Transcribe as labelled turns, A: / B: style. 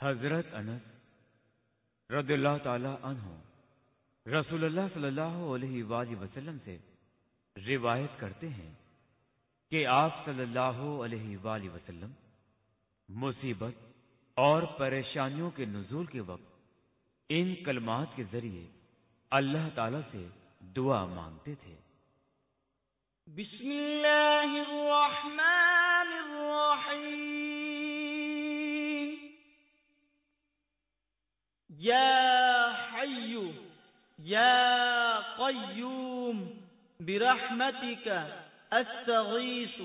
A: حضرت انس رضی اللہ تعالی عنہ رسول اللہ صلی اللہ علیہ وآلہ وسلم سے روایت کرتے ہیں کہ آپ صلی اللہ علیہ وآلہ وسلم مصیبت اور پریشانیوں کے نزول کے وقت ان کلمات کے ذریعے اللہ تعالی سے دعا مانگتے تھے۔
B: بسم اللہ یا حی یا قیوم برحمتک استغیث